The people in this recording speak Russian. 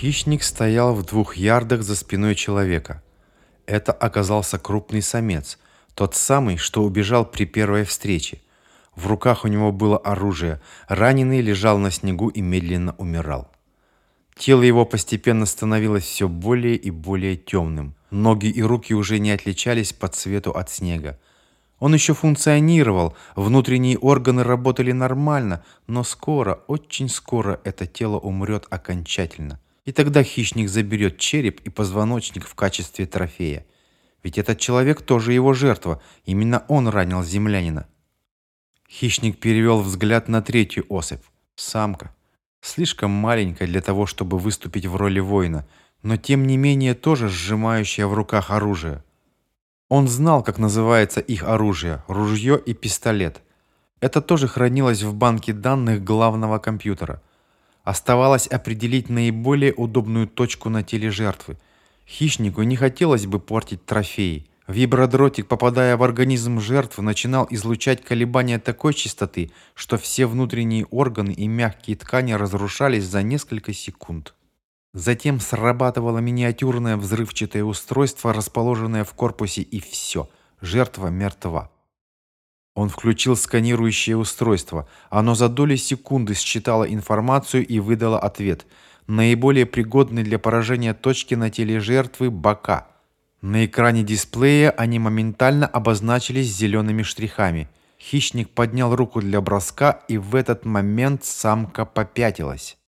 Хищник стоял в двух ярдах за спиной человека. Это оказался крупный самец, тот самый, что убежал при первой встрече. В руках у него было оружие, раненый лежал на снегу и медленно умирал. Тело его постепенно становилось все более и более темным. Ноги и руки уже не отличались по цвету от снега. Он еще функционировал, внутренние органы работали нормально, но скоро, очень скоро это тело умрет окончательно. И тогда хищник заберет череп и позвоночник в качестве трофея. Ведь этот человек тоже его жертва, именно он ранил землянина. Хищник перевел взгляд на третью особь. Самка. Слишком маленькая для того, чтобы выступить в роли воина, но тем не менее тоже сжимающая в руках оружие. Он знал, как называется их оружие – ружье и пистолет. Это тоже хранилось в банке данных главного компьютера – Оставалось определить наиболее удобную точку на теле жертвы. Хищнику не хотелось бы портить трофеи. Вибродротик, попадая в организм жертвы, начинал излучать колебания такой частоты, что все внутренние органы и мягкие ткани разрушались за несколько секунд. Затем срабатывало миниатюрное взрывчатое устройство, расположенное в корпусе, и все, жертва мертва. Он включил сканирующее устройство. Оно за доли секунды считало информацию и выдало ответ. Наиболее пригодны для поражения точки на теле жертвы – бока. На экране дисплея они моментально обозначились зелеными штрихами. Хищник поднял руку для броска, и в этот момент самка попятилась.